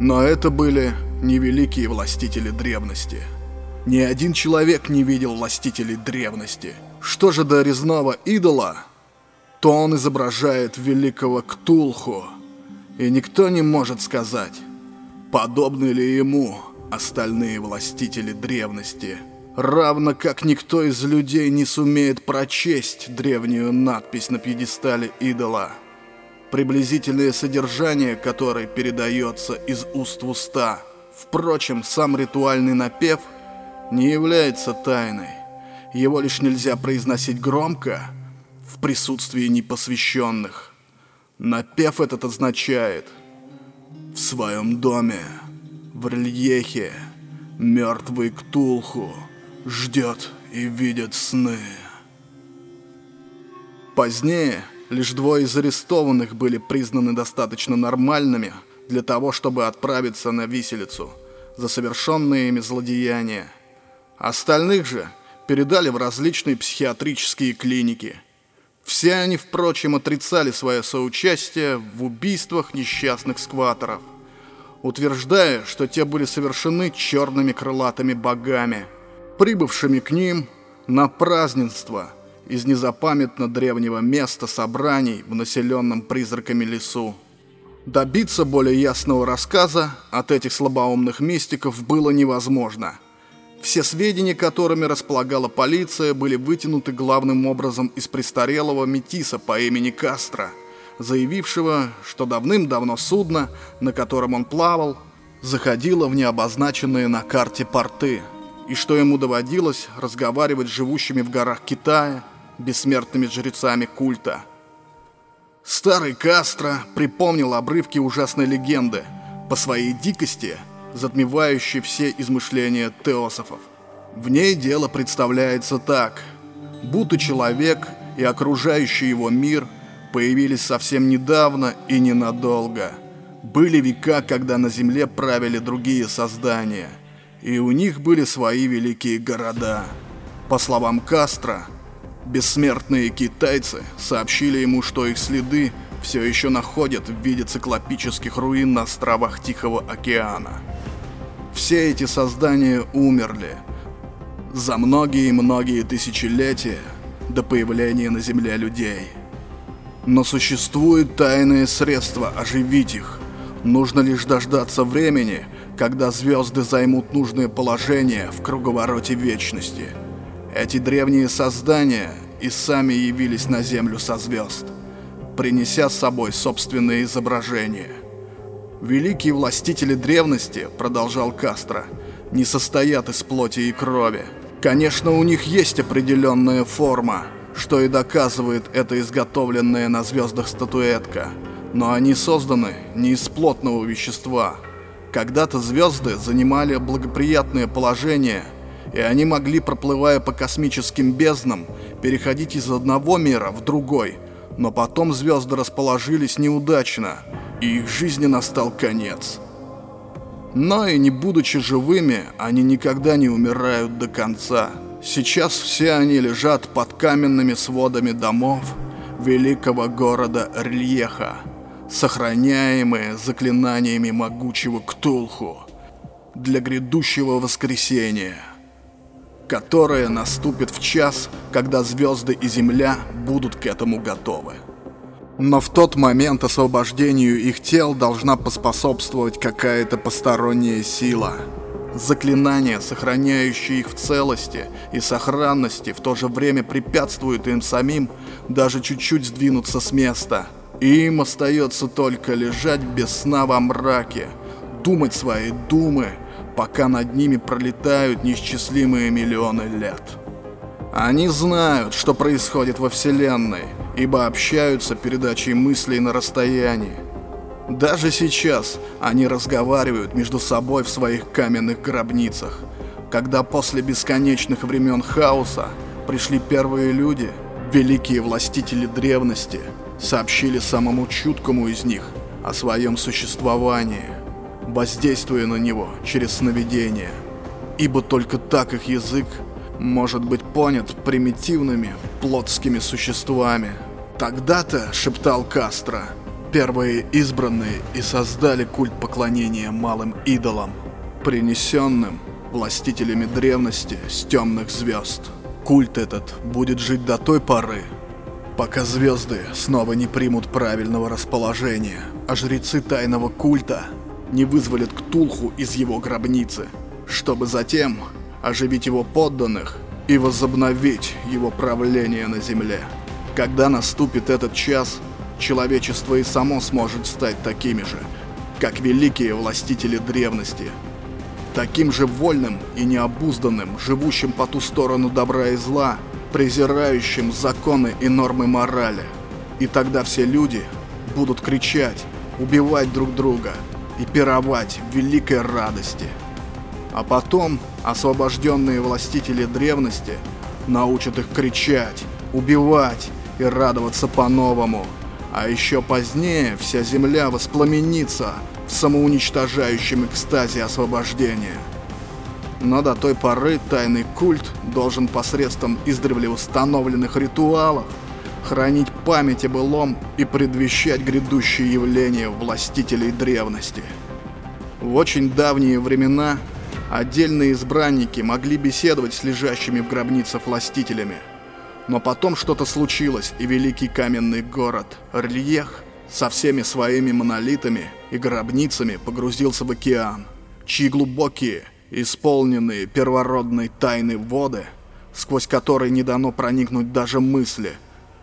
Но это были не великие властители древности. Ни один человек не видел властителей древности. Что же до резного идола, то он изображает великого Ктулху, и никто не может сказать, подобны ли ему остальные властители древности. Равно как никто из людей не сумеет прочесть древнюю надпись на пьедестале идола, приблизительное содержание которой передается из уст в уста. Впрочем, сам ритуальный напев не является тайной. Его лишь нельзя произносить громко в присутствии непосвященных. Напев этот означает «В своем доме, в рельефе, мертвый Ктулху ждет и видит сны». Позднее лишь двое из арестованных были признаны достаточно нормальными для того, чтобы отправиться на виселицу за совершенные ими злодеяния. Остальных же передали в различные психиатрические клиники – все они, впрочем, отрицали свое соучастие в убийствах несчастных скваторов, утверждая, что те были совершены черными крылатыми богами, прибывшими к ним на празднество из незапамятно древнего места собраний в населенном призраками лесу. Добиться более ясного рассказа от этих слабоумных мистиков было невозможно – все сведения, которыми располагала полиция, были вытянуты главным образом из престарелого метиса по имени Кастро, заявившего, что давным-давно судно, на котором он плавал, заходило в необозначенные на карте порты, и что ему доводилось разговаривать с живущими в горах Китая бессмертными жрецами культа. Старый Кастро припомнил обрывки ужасной легенды. По своей дикости – затмевающей все измышления теософов. В ней дело представляется так. Будто человек и окружающий его мир появились совсем недавно и ненадолго. Были века, когда на Земле правили другие создания, и у них были свои великие города. По словам Кастро, бессмертные китайцы сообщили ему, что их следы все еще находят в виде циклопических руин на островах Тихого океана. Все эти создания умерли за многие-многие тысячелетия до появления на Земле людей. Но существует тайное средство оживить их. Нужно лишь дождаться времени, когда звезды займут нужное положение в круговороте вечности. Эти древние создания и сами явились на Землю со звезд, принеся с собой собственные изображения – Великие властители древности, продолжал Кастро, не состоят из плоти и крови. Конечно, у них есть определенная форма, что и доказывает эта изготовленная на звездах статуэтка, но они созданы не из плотного вещества. Когда-то звезды занимали благоприятное положение, и они могли, проплывая по космическим безднам, переходить из одного мира в другой, но потом звезды расположились неудачно – и их жизни настал конец. Но и не будучи живыми, они никогда не умирают до конца. Сейчас все они лежат под каменными сводами домов великого города Рельеха, сохраняемые заклинаниями могучего Ктулху для грядущего воскресения, которое наступит в час, когда звезды и земля будут к этому готовы. Но в тот момент освобождению их тел должна поспособствовать какая-то посторонняя сила. Заклинания, сохраняющие их в целости и сохранности, в то же время препятствуют им самим даже чуть-чуть сдвинуться с места. И им остается только лежать без сна во мраке, думать свои думы, пока над ними пролетают неисчислимые миллионы лет. Они знают, что происходит во Вселенной, ибо общаются передачей мыслей на расстоянии. Даже сейчас они разговаривают между собой в своих каменных гробницах. Когда после бесконечных времен хаоса пришли первые люди, великие властители древности сообщили самому чуткому из них о своем существовании, воздействуя на него через сновидения. Ибо только так их язык может быть понят примитивными плотскими существами. Тогда-то, шептал Кастро, первые избранные и создали культ поклонения малым идолам, принесенным властителями древности с темных звезд. Культ этот будет жить до той поры, пока звезды снова не примут правильного расположения, а жрецы тайного культа не вызволят Ктулху из его гробницы, чтобы затем оживить его подданных и возобновить его правление на земле. Когда наступит этот час, человечество и само сможет стать такими же, как великие властители древности. Таким же вольным и необузданным, живущим по ту сторону добра и зла, презирающим законы и нормы морали. И тогда все люди будут кричать, убивать друг друга и пировать в великой радости. А потом освобожденные властители древности научат их кричать, убивать и радоваться по-новому. А еще позднее вся земля воспламенится в самоуничтожающем экстазе освобождения. Но до той поры тайный культ должен посредством издревле установленных ритуалов хранить память о былом и предвещать грядущие явления властителей древности. В очень давние времена Отдельные избранники могли беседовать с лежащими в гробницах властителями. Но потом что-то случилось, и великий каменный город Рельех со всеми своими монолитами и гробницами погрузился в океан, чьи глубокие, исполненные первородной тайны воды, сквозь которые не дано проникнуть даже мысли,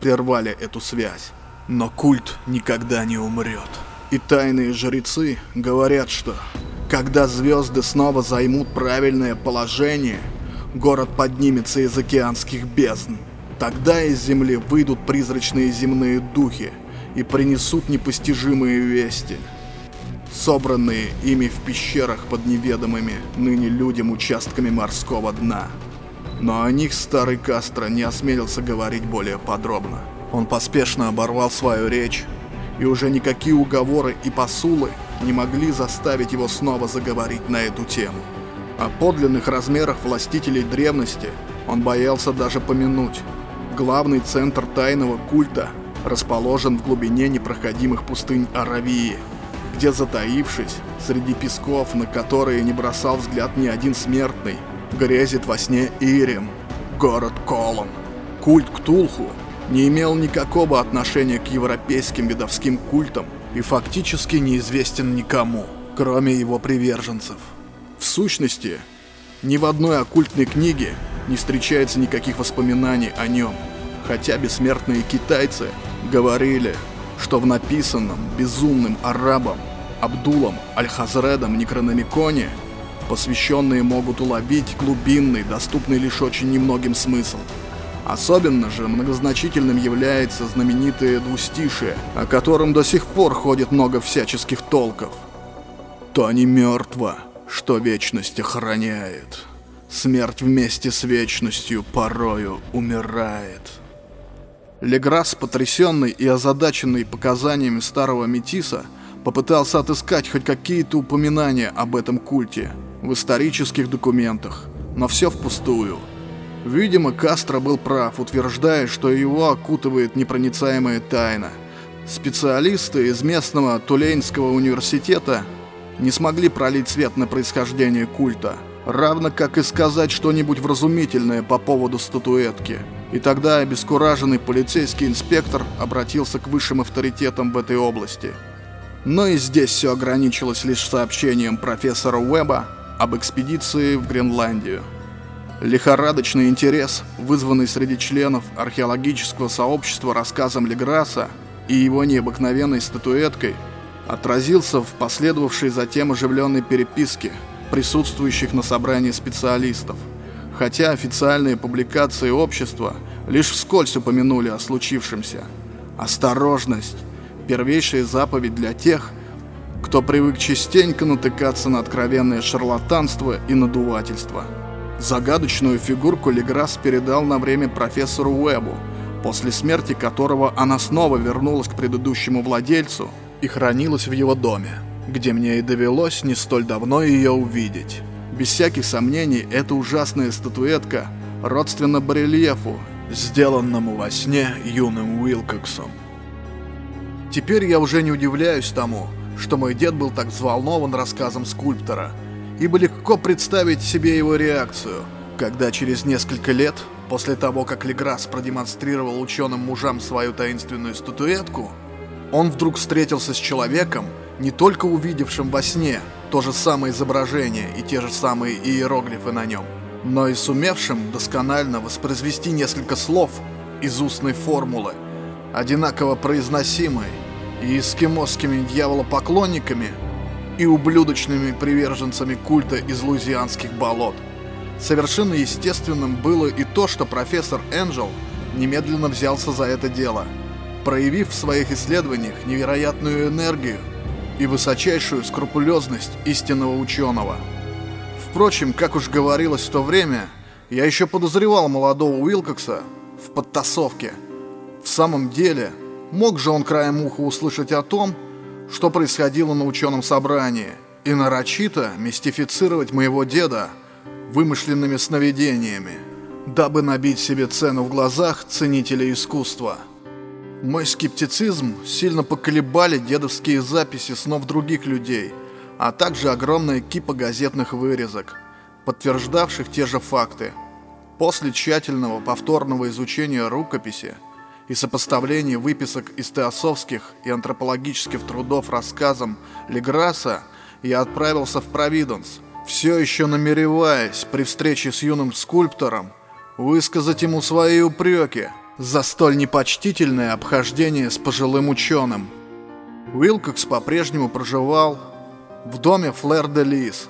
прервали эту связь. Но культ никогда не умрет. И тайные жрецы говорят, что когда звезды снова займут правильное положение, город поднимется из океанских бездн. Тогда из земли выйдут призрачные земные духи и принесут непостижимые вести, собранные ими в пещерах под неведомыми ныне людям участками морского дна. Но о них старый Кастро не осмелился говорить более подробно. Он поспешно оборвал свою речь, и уже никакие уговоры и посулы не могли заставить его снова заговорить на эту тему. О подлинных размерах властителей древности он боялся даже помянуть. Главный центр тайного культа расположен в глубине непроходимых пустынь Аравии, где затаившись среди песков, на которые не бросал взгляд ни один смертный, грезит во сне Ирем, город Колом. Культ Ктулху не имел никакого отношения к европейским видовским культам и фактически неизвестен никому, кроме его приверженцев. В сущности, ни в одной оккультной книге не встречается никаких воспоминаний о нем, хотя бессмертные китайцы говорили, что в написанном безумным арабом Абдулом Аль-Хазредом Некрономиконе посвященные могут уловить глубинный, доступный лишь очень немногим смысл – Особенно же многозначительным является знаменитое двустишие, о котором до сих пор ходит много всяческих толков. «То не мертво, что вечность охраняет. Смерть вместе с вечностью порою умирает». Леграс, потрясенный и озадаченный показаниями старого Метиса, попытался отыскать хоть какие-то упоминания об этом культе в исторических документах, но все впустую – Видимо, Кастро был прав, утверждая, что его окутывает непроницаемая тайна. Специалисты из местного Тулейнского университета не смогли пролить свет на происхождение культа, равно как и сказать что-нибудь вразумительное по поводу статуэтки. И тогда обескураженный полицейский инспектор обратился к высшим авторитетам в этой области. Но и здесь все ограничилось лишь сообщением профессора Уэба об экспедиции в Гренландию. Лихорадочный интерес, вызванный среди членов археологического сообщества рассказом Леграса и его необыкновенной статуэткой, отразился в последовавшей затем оживленной переписке присутствующих на собрании специалистов. Хотя официальные публикации общества лишь вскользь упомянули о случившемся. Осторожность – первейшая заповедь для тех, кто привык частенько натыкаться на откровенное шарлатанство и надувательство – Загадочную фигурку Леграсс передал на время профессору Уэбу, после смерти которого она снова вернулась к предыдущему владельцу и хранилась в его доме, где мне и довелось не столь давно ее увидеть. Без всяких сомнений, эта ужасная статуэтка родственна барельефу, сделанному во сне юным Уилкоксом. Теперь я уже не удивляюсь тому, что мой дед был так взволнован рассказом скульптора, ибо легко представить себе его реакцию, когда через несколько лет, после того, как Леграсс продемонстрировал ученым мужам свою таинственную статуэтку, он вдруг встретился с человеком, не только увидевшим во сне то же самое изображение и те же самые иероглифы на нем, но и сумевшим досконально воспроизвести несколько слов из устной формулы, одинаково произносимой и эскимосскими дьяволопоклонниками, и ублюдочными приверженцами культа из луизианских болот. Совершенно естественным было и то, что профессор Энджел немедленно взялся за это дело, проявив в своих исследованиях невероятную энергию и высочайшую скрупулезность истинного ученого. Впрочем, как уж говорилось в то время, я еще подозревал молодого Уилкокса в подтасовке. В самом деле, мог же он краем уха услышать о том, что происходило на ученом собрании, и нарочито мистифицировать моего деда вымышленными сновидениями, дабы набить себе цену в глазах ценителей искусства. Мой скептицизм сильно поколебали дедовские записи снов других людей, а также огромная кипа газетных вырезок, подтверждавших те же факты. После тщательного повторного изучения рукописи и сопоставления выписок из теософских и антропологических трудов рассказам Леграса, я отправился в Провиденс, все еще намереваясь при встрече с юным скульптором высказать ему свои упреки – за столь непочтительное обхождение с пожилым ученым. Уилкокс по-прежнему проживал в доме Флэр де Лис,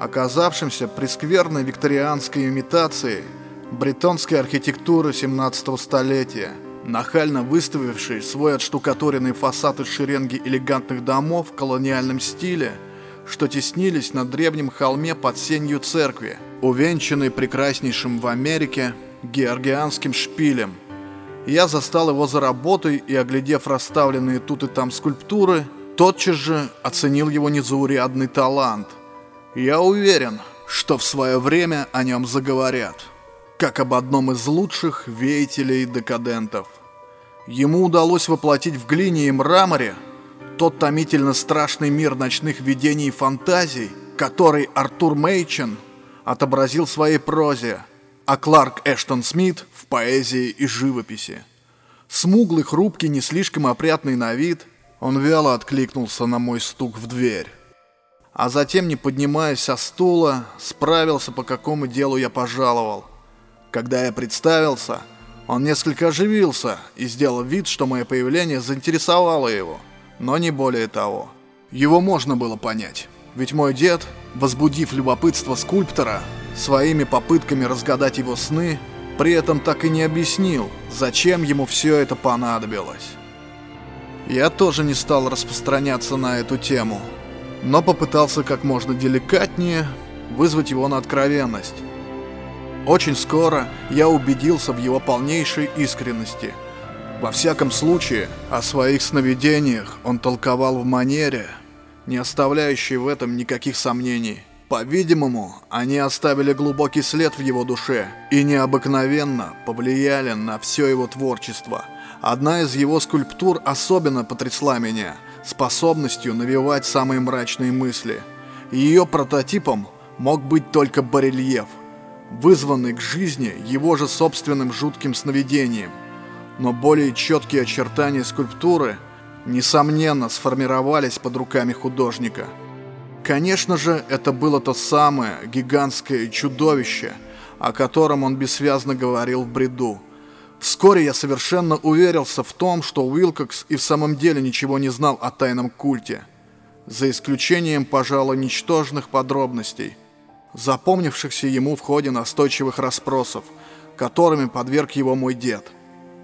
оказавшемся прескверной викторианской имитацией бретонской архитектуры 17 столетия, нахально выставившей свой отштукатуренный фасад из шеренги элегантных домов в колониальном стиле, что теснились на древнем холме под сенью церкви, увенчанной прекраснейшим в Америке георгианским шпилем – я застал его за работой и, оглядев расставленные тут и там скульптуры, тотчас же оценил его незаурядный талант. Я уверен, что в свое время о нем заговорят, как об одном из лучших веятелей-декадентов. Ему удалось воплотить в глине и мраморе тот томительно страшный мир ночных видений и фантазий, который Артур Мейчен отобразил в своей прозе – а Кларк Эштон Смит в поэзии и живописи. Смуглый, хрупкий, не слишком опрятный на вид, он вяло откликнулся на мой стук в дверь. А затем, не поднимаясь со стула, справился, по какому делу я пожаловал. Когда я представился, он несколько оживился и сделал вид, что мое появление заинтересовало его, но не более того. Его можно было понять, ведь мой дед, возбудив любопытство скульптора, своими попытками разгадать его сны, при этом так и не объяснил, зачем ему все это понадобилось. Я тоже не стал распространяться на эту тему, но попытался как можно деликатнее вызвать его на откровенность. Очень скоро я убедился в его полнейшей искренности. Во всяком случае, о своих сновидениях он толковал в манере, не оставляющей в этом никаких сомнений. По-видимому, они оставили глубокий след в его душе и необыкновенно повлияли на все его творчество. Одна из его скульптур особенно потрясла меня способностью навевать самые мрачные мысли. Ее прототипом мог быть только барельеф, вызванный к жизни его же собственным жутким сновидением. Но более четкие очертания скульптуры, несомненно, сформировались под руками художника – Конечно же, это было то самое гигантское чудовище, о котором он бессвязно говорил в бреду. Вскоре я совершенно уверился в том, что Уилкокс и в самом деле ничего не знал о тайном культе, за исключением, пожалуй, ничтожных подробностей, запомнившихся ему в ходе настойчивых расспросов, которыми подверг его мой дед.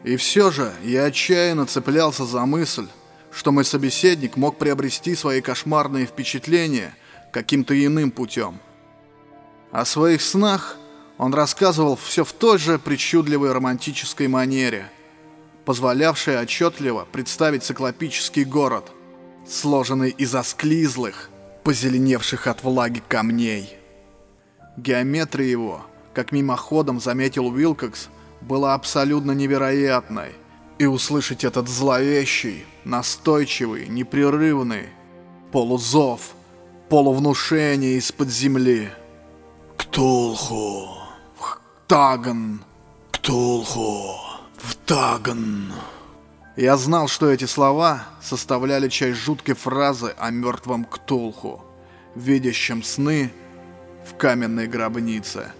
И все же я отчаянно цеплялся за мысль, что мой собеседник мог приобрести свои кошмарные впечатления каким-то иным путем. О своих снах он рассказывал все в той же причудливой романтической манере, позволявшей отчетливо представить циклопический город, сложенный из осклизлых, позеленевших от влаги камней. Геометрия его, как мимоходом заметил Уилкокс, была абсолютно невероятной, и услышать этот зловещий, настойчивый, непрерывный полузов, полувнушение из-под земли. Ктулху, Таган, Ктулху, в Таган. Я знал, что эти слова составляли часть жуткой фразы о мертвом Ктулху, видящем сны в каменной гробнице.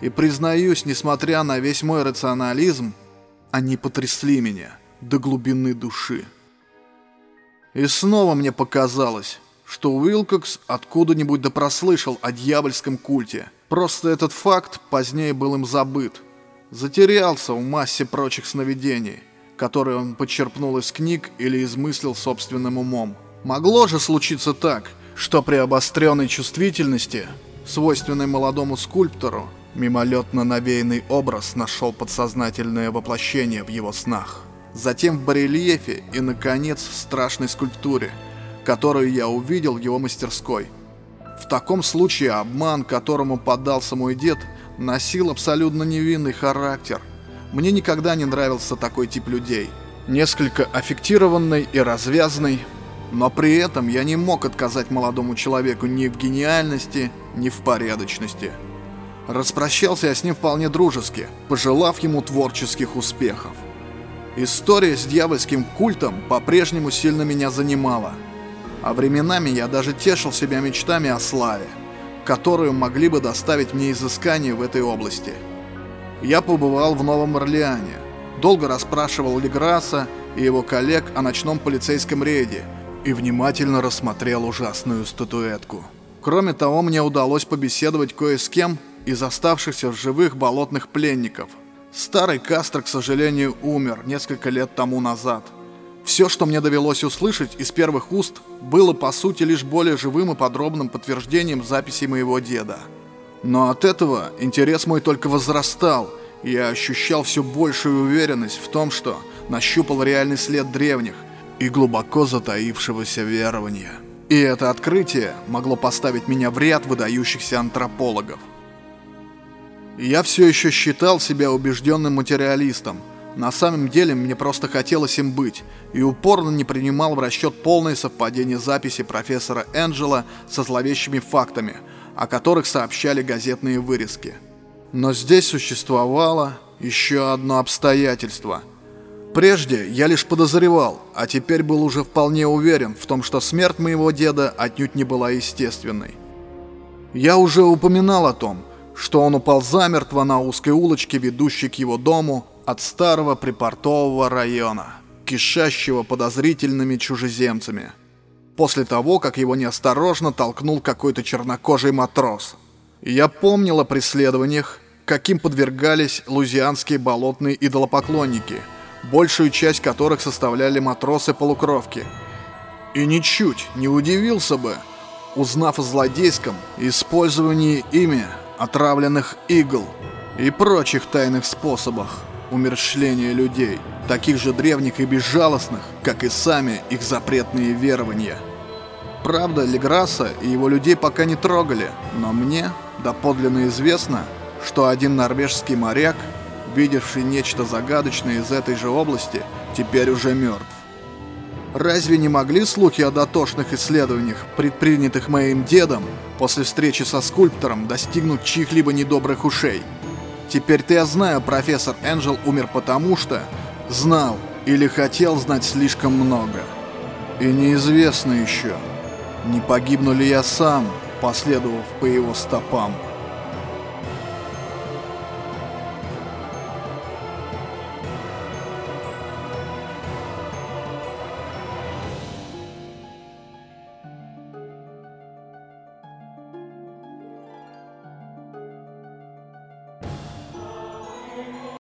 И признаюсь, несмотря на весь мой рационализм, они потрясли меня до глубины души. И снова мне показалось, что Уилкокс откуда-нибудь да прослышал о дьявольском культе. Просто этот факт позднее был им забыт. Затерялся в массе прочих сновидений, которые он подчерпнул из книг или измыслил собственным умом. Могло же случиться так, что при обостренной чувствительности, свойственной молодому скульптору, мимолетно навеянный образ нашел подсознательное воплощение в его снах. Затем в барельефе и, наконец, в страшной скульптуре, которую я увидел в его мастерской. В таком случае обман, которому поддался мой дед, носил абсолютно невинный характер. Мне никогда не нравился такой тип людей. Несколько аффектированный и развязный, но при этом я не мог отказать молодому человеку ни в гениальности, ни в порядочности. Распрощался я с ним вполне дружески, пожелав ему творческих успехов. История с дьявольским культом по-прежнему сильно меня занимала. А временами я даже тешил себя мечтами о славе, которую могли бы доставить мне изыскания в этой области. Я побывал в Новом Орлеане, долго расспрашивал Леграса и его коллег о ночном полицейском рейде и внимательно рассмотрел ужасную статуэтку. Кроме того, мне удалось побеседовать кое с кем из оставшихся в живых болотных пленников – Старый Кастро, к сожалению, умер несколько лет тому назад. Все, что мне довелось услышать из первых уст, было по сути лишь более живым и подробным подтверждением записей моего деда. Но от этого интерес мой только возрастал, и я ощущал все большую уверенность в том, что нащупал реальный след древних и глубоко затаившегося верования. И это открытие могло поставить меня в ряд выдающихся антропологов. Я все еще считал себя убежденным материалистом. На самом деле мне просто хотелось им быть, и упорно не принимал в расчет полное совпадение записи профессора Энджела со зловещими фактами, о которых сообщали газетные вырезки. Но здесь существовало еще одно обстоятельство. Прежде я лишь подозревал, а теперь был уже вполне уверен в том, что смерть моего деда отнюдь не была естественной. Я уже упоминал о том, что он упал замертво на узкой улочке, ведущей к его дому от старого припортового района, кишащего подозрительными чужеземцами, после того, как его неосторожно толкнул какой-то чернокожий матрос. я помнил о преследованиях, каким подвергались лузианские болотные идолопоклонники, большую часть которых составляли матросы-полукровки. И ничуть не удивился бы, узнав о злодейском использовании ими отравленных игл и прочих тайных способах умерщвления людей, таких же древних и безжалостных, как и сами их запретные верования. Правда, Леграса и его людей пока не трогали, но мне доподлинно известно, что один норвежский моряк, видевший нечто загадочное из этой же области, теперь уже мертв. Разве не могли слухи о дотошных исследованиях, предпринятых моим дедом, после встречи со скульптором достигнуть чьих-либо недобрых ушей? Теперь-то я знаю, профессор Энджел умер потому что знал или хотел знать слишком много. И неизвестно еще, не погибну ли я сам, последовав по его стопам.